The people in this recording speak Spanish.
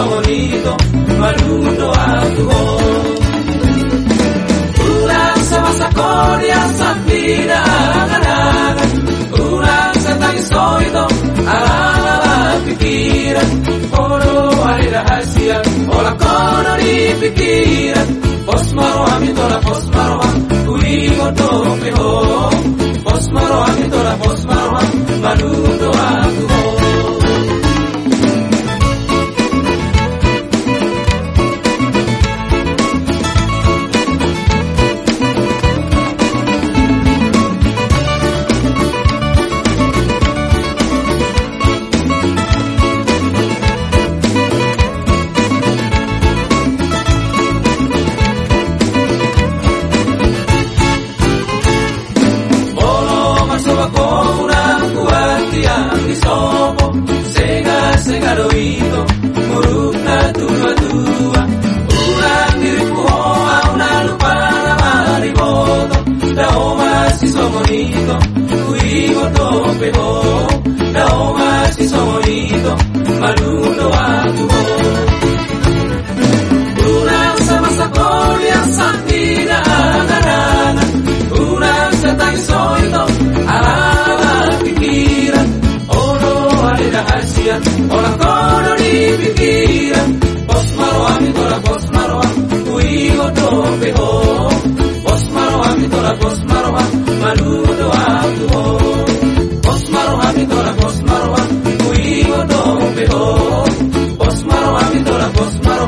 Naoma si somonito, malundo atuho. Urang sa masakoria sa vida aganagan Urang sa tagistoito alala pikiran Oro ay rahasia Ola kono ni pikiran Posmaro amin tola posmaro Olo masoba kourang kuati ang isopo Sega sega loito Muruk na tua tua Urang diri puhoa una lupa na mariboto Daoma si somonito Uigo tope ho Daoma si somonito Malundo asia ora kono ni pikiran bos maro ami tora bos maro an kui goto beho bos maro ami tora bos maro an malu do atu ho? Bos maro ami tora bos maro an kui goto beho bos maro ami tora bos maro